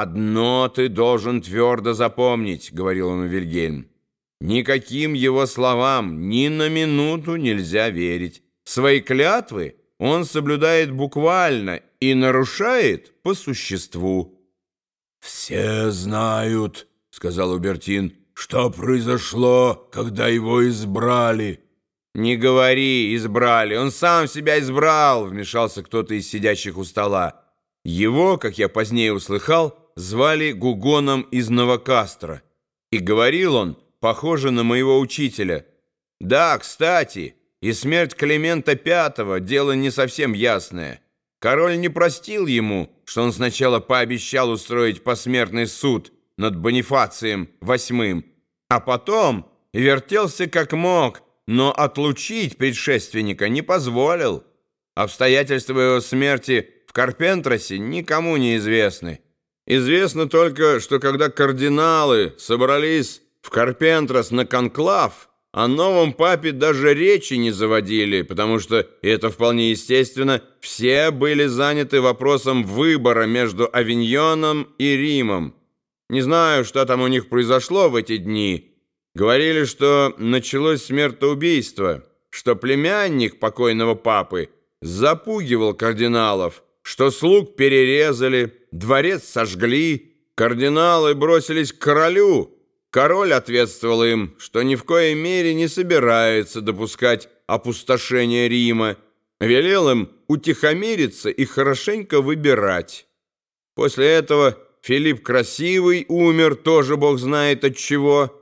«Одно ты должен твердо запомнить», — говорил он Вильгельм. «Никаким его словам ни на минуту нельзя верить. Свои клятвы он соблюдает буквально и нарушает по существу». «Все знают», — сказал Убертин, — «что произошло, когда его избрали». «Не говори, избрали, он сам себя избрал», — вмешался кто-то из сидящих у стола. Его, как я позднее услыхал, звали Гугоном из Новокастро. И говорил он, похоже на моего учителя. Да, кстати, и смерть Климента V – дело не совсем ясное. Король не простил ему, что он сначала пообещал устроить посмертный суд над Бонифацием VIII, а потом вертелся как мог, но отлучить предшественника не позволил. Обстоятельства его смерти Карпентросе никому не известны. Известно только, что когда кардиналы собрались в Карпентрос на конклав, о новом папе даже речи не заводили, потому что, и это вполне естественно, все были заняты вопросом выбора между Авиньоном и Римом. Не знаю, что там у них произошло в эти дни. Говорили, что началось смертоубийство, что племянник покойного папы запугивал кардиналов, что слуг перерезали, дворец сожгли, кардиналы бросились к королю. Король ответствовал им, что ни в коей мере не собирается допускать опустошения Рима, велел им утихомириться и хорошенько выбирать. После этого Филипп Красивый умер, тоже бог знает от чего.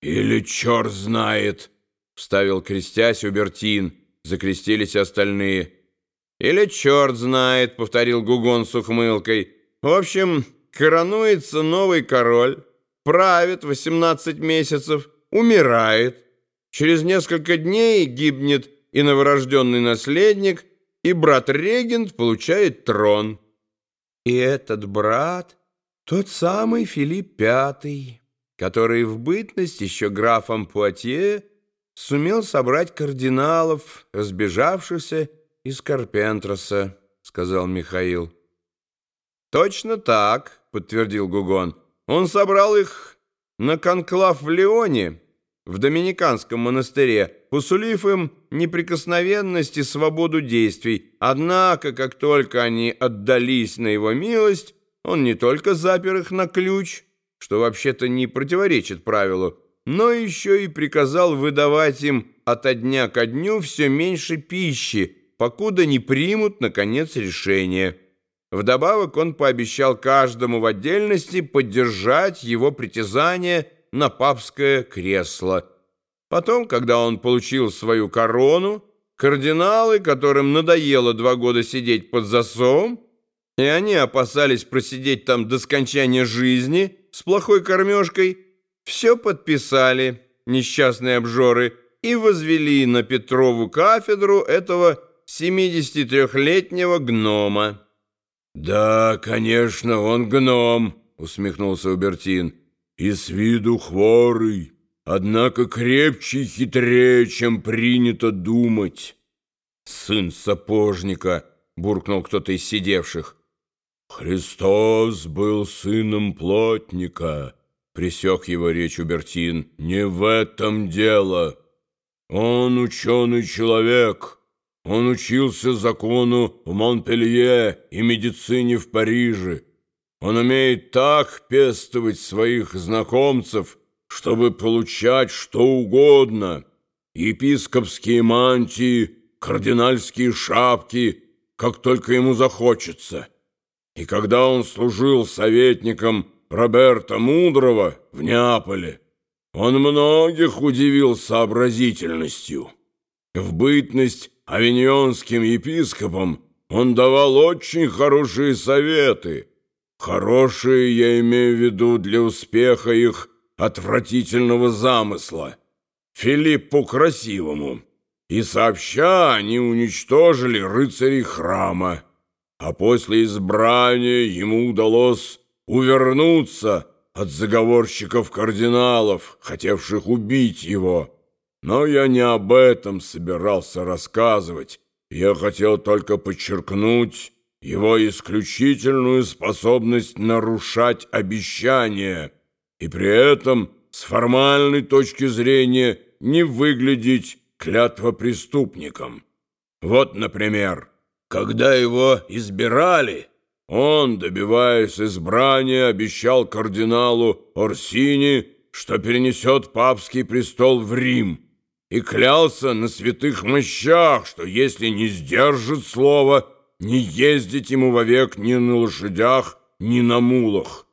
«Или черт знает», — вставил крестясь Убертин, закрестились остальные. «Или черт знает», — повторил Гугон с ухмылкой. «В общем, коронуется новый король, правит 18 месяцев, умирает. Через несколько дней гибнет и новорожденный наследник, и брат-регент получает трон. И этот брат — тот самый Филипп V, который в бытность еще графом Пуатье сумел собрать кардиналов, разбежавшихся из Карпентроса», — сказал Михаил. «Точно так», — подтвердил Гугон. «Он собрал их на конклав в Леоне, в Доминиканском монастыре, посулив им неприкосновенность и свободу действий. Однако, как только они отдались на его милость, он не только запер их на ключ, что вообще-то не противоречит правилу, но еще и приказал выдавать им ото дня ко дню все меньше пищи, покуда не примут, наконец, решение. Вдобавок он пообещал каждому в отдельности поддержать его притязание на папское кресло. Потом, когда он получил свою корону, кардиналы, которым надоело два года сидеть под засовом, и они опасались просидеть там до скончания жизни с плохой кормежкой, все подписали, несчастные обжоры, и возвели на Петрову кафедру этого 73-летнего гнома. «Да, конечно, он гном», — усмехнулся Убертин, «и с виду хворый, однако крепче и хитрее, чем принято думать». «Сын сапожника», — буркнул кто-то из сидевших. «Христос был сыном плотника», — пресек его речь Убертин. «Не в этом дело. Он ученый человек». Он учился закону в Монпелье и медицине в Париже. Он умеет так пестовать своих знакомцев, чтобы получать что угодно. Епископские мантии, кардинальские шапки, как только ему захочется. И когда он служил советником Роберта Мудрого в Неаполе, он многих удивил сообразительностью. В бытность авиньонским епископом он давал очень хорошие советы. Хорошие я имею в виду для успеха их отвратительного замысла. Филиппу Красивому. И сообща они уничтожили рыцарей храма. А после избрания ему удалось увернуться от заговорщиков-кардиналов, хотевших убить его. Но я не об этом собирался рассказывать. Я хотел только подчеркнуть, его исключительную способность нарушать обещания и при этом с формальной точки зрения не выглядеть клятвопреступником. Вот, например, когда его избирали, он, добиваясь избрания, обещал кардиналу Орсини, что перенесет папский престол в Рим, и клялся на святых мощах, что если не сдержит слова, не ездить ему вовек ни на лошадях, ни на мулах.